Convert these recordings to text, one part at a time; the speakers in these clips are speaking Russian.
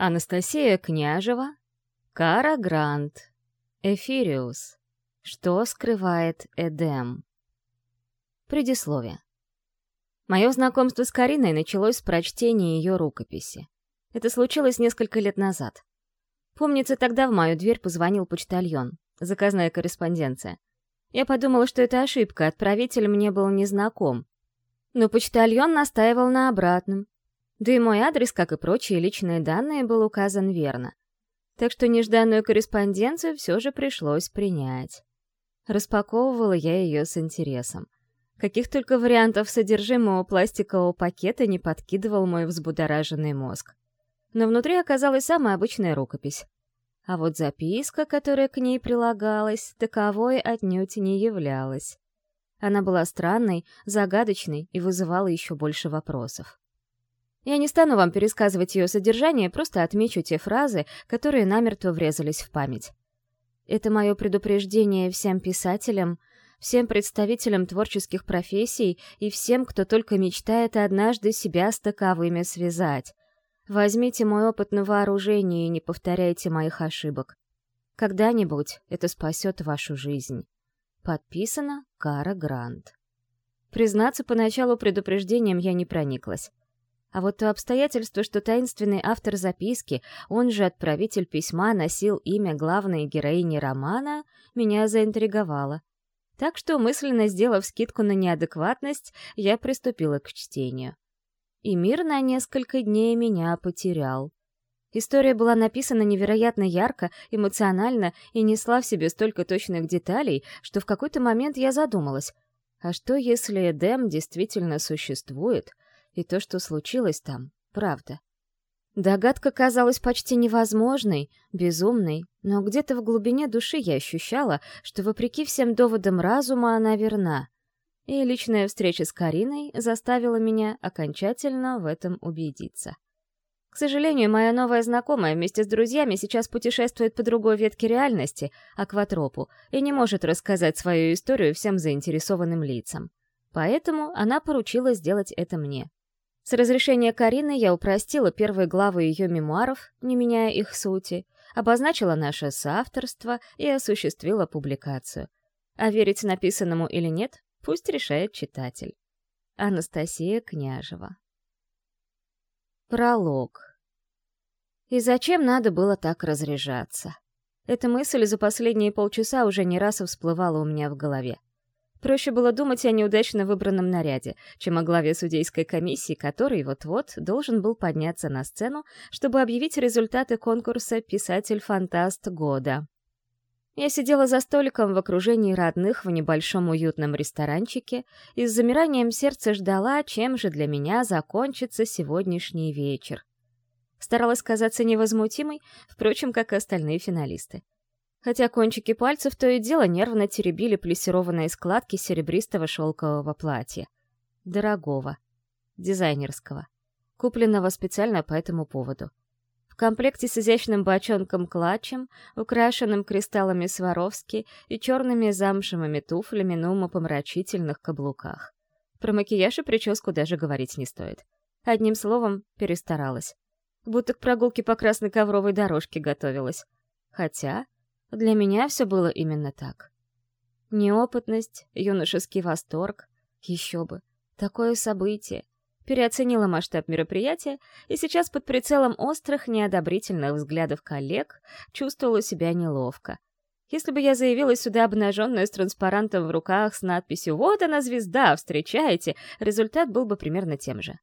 Анастасия Княжева, Кара Грант, Эфириус. Что скрывает Эдем? Предисловие. Мое знакомство с Кариной началось с прочтения ее рукописи. Это случилось несколько лет назад. Помнится, тогда в мою дверь позвонил почтальон, заказная корреспонденция. Я подумала, что это ошибка, отправитель мне был незнаком. Но почтальон настаивал на обратном, да и мой адрес, как и прочие личные данные, был указан верно. Так что нежданную корреспонденцию все же пришлось принять. Распаковывала я ее с интересом. Каких только вариантов содержимого пластикового пакета не подкидывал мой взбудораженный мозг. Но внутри оказалась самая обычная рукопись. А вот записка, которая к ней прилагалась, таковой отнюдь не являлась. Она была странной, загадочной и вызывала еще больше вопросов. Я не стану вам пересказывать ее содержание, просто отмечу те фразы, которые намертво врезались в память. Это мое предупреждение всем писателям, всем представителям творческих профессий и всем, кто только мечтает однажды себя с таковыми связать. Возьмите мой опыт на вооружение и не повторяйте моих ошибок. Когда-нибудь это спасет вашу жизнь. Подписано Кара Грант. Признаться, поначалу предупреждением я не прониклась. А вот то обстоятельство, что таинственный автор записки, он же отправитель письма, носил имя главной героини романа, меня заинтриговало. Так что, мысленно сделав скидку на неадекватность, я приступила к чтению. И мир на несколько дней меня потерял. История была написана невероятно ярко, эмоционально и несла в себе столько точных деталей, что в какой-то момент я задумалась, а что если Эдем действительно существует — и то, что случилось там, правда. Догадка казалась почти невозможной, безумной, но где-то в глубине души я ощущала, что вопреки всем доводам разума она верна. И личная встреча с Кариной заставила меня окончательно в этом убедиться. К сожалению, моя новая знакомая вместе с друзьями сейчас путешествует по другой ветке реальности, акватропу, и не может рассказать свою историю всем заинтересованным лицам. Поэтому она поручила сделать это мне. С разрешения Карины я упростила первые главы ее мемуаров, не меняя их сути, обозначила наше соавторство и осуществила публикацию. А верить написанному или нет, пусть решает читатель. Анастасия Княжева Пролог И зачем надо было так разряжаться? Эта мысль за последние полчаса уже не раз всплывала у меня в голове. Проще было думать о неудачно выбранном наряде, чем о главе судейской комиссии, который вот-вот должен был подняться на сцену, чтобы объявить результаты конкурса «Писатель-фантаст года». Я сидела за столиком в окружении родных в небольшом уютном ресторанчике и с замиранием сердца ждала, чем же для меня закончится сегодняшний вечер. Старалась казаться невозмутимой, впрочем, как и остальные финалисты хотя кончики пальцев то и дело нервно теребили плессированные складки серебристого шелкового платья. Дорогого. Дизайнерского. Купленного специально по этому поводу. В комплекте с изящным бочонком-клатчем, украшенным кристаллами Сваровски и черными замшевыми туфлями на умопомрачительных каблуках. Про макияж и прическу даже говорить не стоит. Одним словом, перестаралась. Будто к прогулке по красной ковровой дорожке готовилась. Хотя для меня все было именно так. Неопытность, юношеский восторг. Еще бы. Такое событие. Переоценила масштаб мероприятия и сейчас под прицелом острых, неодобрительных взглядов коллег чувствовала себя неловко. Если бы я заявилась сюда обнаженная с транспарантом в руках с надписью «Вот она, звезда, встречайте», результат был бы примерно тем же.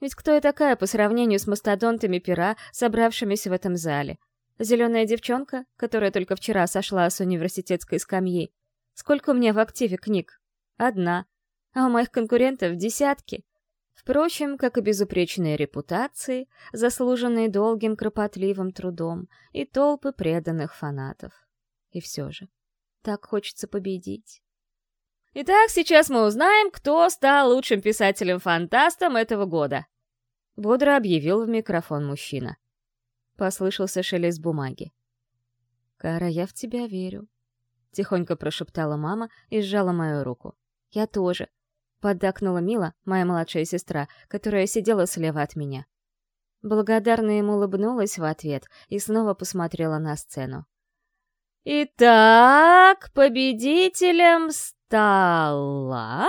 Ведь кто я такая по сравнению с мастодонтами пера, собравшимися в этом зале? Зеленая девчонка, которая только вчера сошла с университетской скамьи. Сколько у меня в активе книг? Одна. А у моих конкурентов десятки. Впрочем, как и безупречные репутации, заслуженные долгим кропотливым трудом, и толпы преданных фанатов. И все же, так хочется победить. Итак, сейчас мы узнаем, кто стал лучшим писателем-фантастом этого года. Бодро объявил в микрофон мужчина. Послышался шелест бумаги. «Кара, я в тебя верю», — тихонько прошептала мама и сжала мою руку. «Я тоже», — поддакнула Мила, моя младшая сестра, которая сидела слева от меня. Благодарно ему улыбнулась в ответ и снова посмотрела на сцену. «Итак, победителем стала...»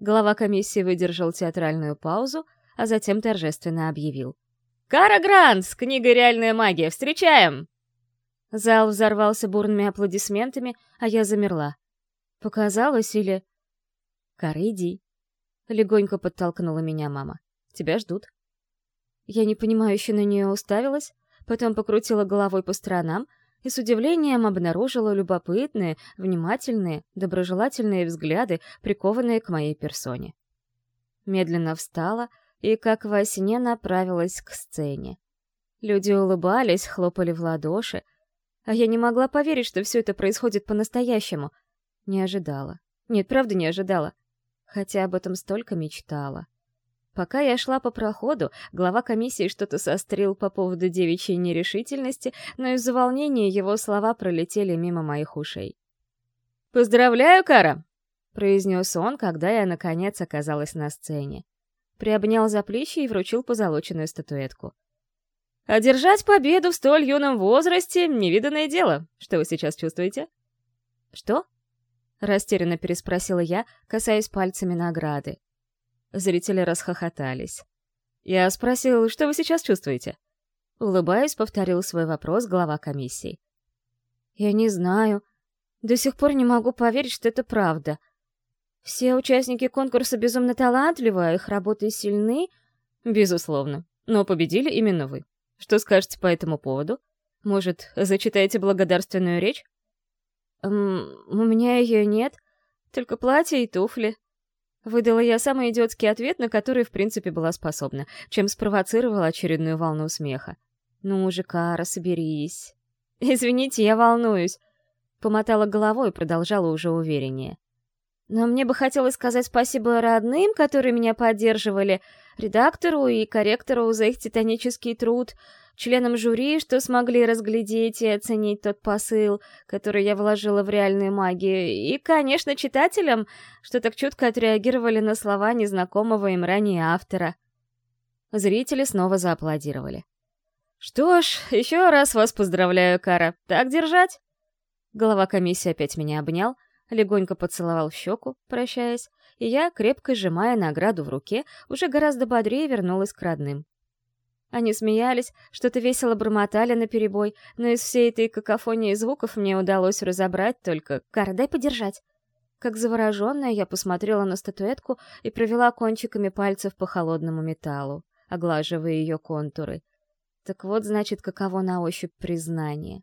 Глава комиссии выдержал театральную паузу, а затем торжественно объявил. «Кара Грант с книгой «Реальная магия» встречаем!» Зал взорвался бурными аплодисментами, а я замерла. Показалось или... «Кара, иди!» Легонько подтолкнула меня мама. «Тебя ждут». Я непонимающе на нее уставилась, потом покрутила головой по сторонам и с удивлением обнаружила любопытные, внимательные, доброжелательные взгляды, прикованные к моей персоне. Медленно встала и, как во сне, направилась к сцене. Люди улыбались, хлопали в ладоши, а я не могла поверить, что все это происходит по-настоящему. Не ожидала. Нет, правда не ожидала. Хотя об этом столько мечтала. Пока я шла по проходу, глава комиссии что-то сострил по поводу девичьей нерешительности, но из-за волнения его слова пролетели мимо моих ушей. «Поздравляю, Кара!» — произнес он, когда я, наконец, оказалась на сцене приобнял за плечи и вручил позолоченную статуэтку. «Одержать победу в столь юном возрасте — невиданное дело. Что вы сейчас чувствуете?» «Что?» — растерянно переспросила я, касаясь пальцами награды. Зрители расхохотались. Я спросил, что вы сейчас чувствуете? Улыбаясь, повторил свой вопрос глава комиссии. «Я не знаю. До сих пор не могу поверить, что это правда», все участники конкурса безумно талантливы, а их работы сильны? Безусловно. Но победили именно вы. Что скажете по этому поводу? Может, зачитаете благодарственную речь? Эм, у меня ее нет, только платье и туфли. Выдала я самый идиотский ответ, на который, в принципе, была способна, чем спровоцировала очередную волну смеха. «Ну же, Кара, соберись». «Извините, я волнуюсь», — помотала головой и продолжала уже увереннее. Но мне бы хотелось сказать спасибо родным, которые меня поддерживали, редактору и корректору за их титанический труд, членам жюри, что смогли разглядеть и оценить тот посыл, который я вложила в реальную магию, и, конечно, читателям, что так чутко отреагировали на слова незнакомого им ранее автора. Зрители снова зааплодировали. «Что ж, еще раз вас поздравляю, Кара. Так держать?» Голова комиссии опять меня обнял — легонько поцеловал в щеку, прощаясь, и я, крепко сжимая награду в руке, уже гораздо бодрее вернулась к родным. Они смеялись, что-то весело бормотали наперебой, но из всей этой какофонии звуков мне удалось разобрать только «Кара, дай подержать!». Как завороженная, я посмотрела на статуэтку и провела кончиками пальцев по холодному металлу, оглаживая ее контуры. Так вот, значит, каково на ощупь признание.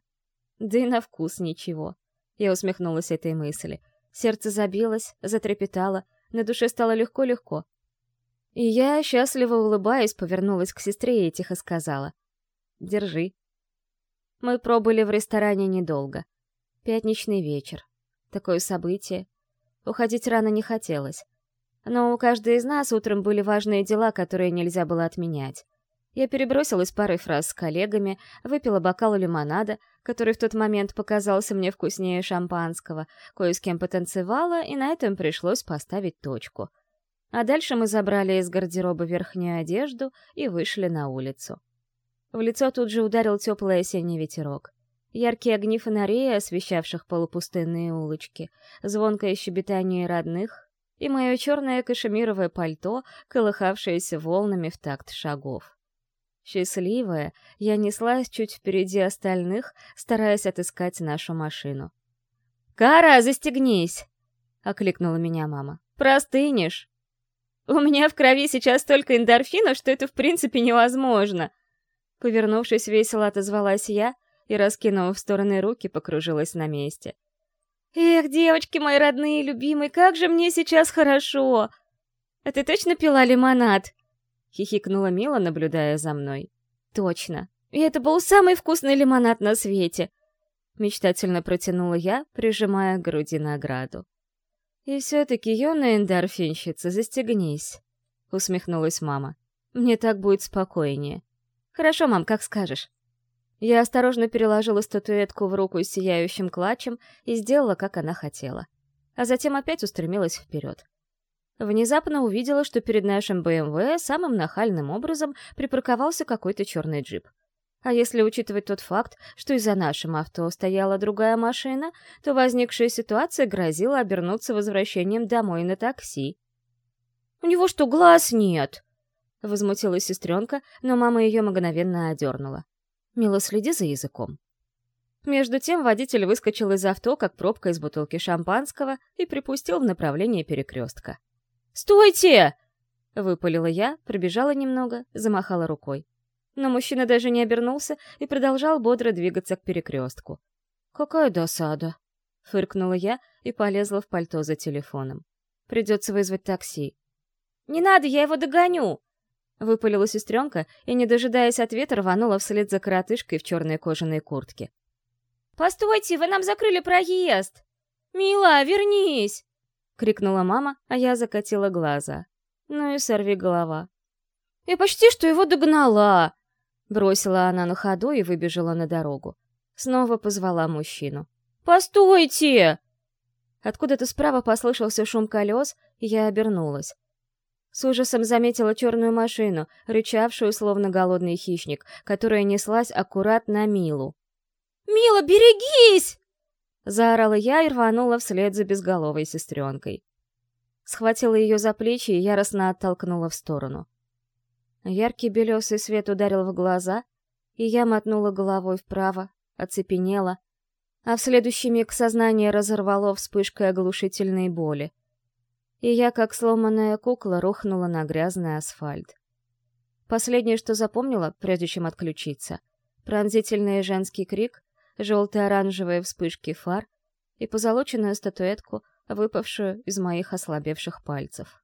Да и на вкус ничего. Я усмехнулась этой мысли. Сердце забилось, затрепетало, на душе стало легко-легко. И я, счастливо улыбаясь, повернулась к сестре и тихо сказала. «Держи». Мы пробыли в ресторане недолго. Пятничный вечер. Такое событие. Уходить рано не хотелось. Но у каждой из нас утром были важные дела, которые нельзя было отменять. Я перебросилась парой фраз с коллегами, выпила бокал лимонада, который в тот момент показался мне вкуснее шампанского, кое с кем потанцевала, и на этом пришлось поставить точку. А дальше мы забрали из гардероба верхнюю одежду и вышли на улицу. В лицо тут же ударил теплый осенний ветерок. Яркие огни фонарей, освещавших полупустынные улочки, звонкое щебетание родных и мое черное кашемировое пальто, колыхавшееся волнами в такт шагов. Счастливая, я неслась чуть впереди остальных, стараясь отыскать нашу машину. «Кара, застегнись!» — окликнула меня мама. «Простынешь!» «У меня в крови сейчас столько эндорфина, что это в принципе невозможно!» Повернувшись, весело отозвалась я и, раскинув в стороны руки, покружилась на месте. «Эх, девочки мои родные и любимые, как же мне сейчас хорошо!» «А ты точно пила лимонад?» — хихикнула Мила, наблюдая за мной. «Точно. И это был самый вкусный лимонад на свете!» Мечтательно протянула я, прижимая к груди награду. «И все-таки, юная эндорфинщица, застегнись!» — усмехнулась мама. «Мне так будет спокойнее». «Хорошо, мам, как скажешь». Я осторожно переложила статуэтку в руку с сияющим клатчем и сделала, как она хотела. А затем опять устремилась вперед. Внезапно увидела, что перед нашим БМВ самым нахальным образом припарковался какой-то черный джип. А если учитывать тот факт, что из-за нашим авто стояла другая машина, то возникшая ситуация грозила обернуться возвращением домой на такси. «У него что, глаз нет?» — возмутилась сестренка, но мама ее мгновенно одернула. «Мила, следи за языком». Между тем водитель выскочил из авто, как пробка из бутылки шампанского, и припустил в направлении перекрестка. «Стойте!» — выпалила я, пробежала немного, замахала рукой. Но мужчина даже не обернулся и продолжал бодро двигаться к перекрестку. «Какая досада!» — фыркнула я и полезла в пальто за телефоном. «Придется вызвать такси». «Не надо, я его догоню!» Выпалила сестренка и, не дожидаясь ответа, рванула вслед за коротышкой в черной кожаной куртке. «Постойте, вы нам закрыли проезд!» «Мила, вернись!» — крикнула мама, а я закатила глаза. Ну и сорви голова. «Я почти что его догнала!» Бросила она на ходу и выбежала на дорогу. Снова позвала мужчину. «Постойте!» Откуда-то справа послышался шум колес, и я обернулась. С ужасом заметила черную машину, рычавшую, словно голодный хищник, которая неслась аккурат на Милу. «Мила, берегись!» Заорала я и рванула вслед за безголовой сестренкой. Схватила ее за плечи и яростно оттолкнула в сторону. Яркий белесый свет ударил в глаза, и я мотнула головой вправо, оцепенела, а в следующий миг сознание разорвало вспышкой оглушительной боли. И я, как сломанная кукла, рухнула на грязный асфальт. Последнее, что запомнила, прежде чем отключиться — пронзительный женский крик, желто-оранжевые вспышки фар и позолоченную статуэтку, выпавшую из моих ослабевших пальцев.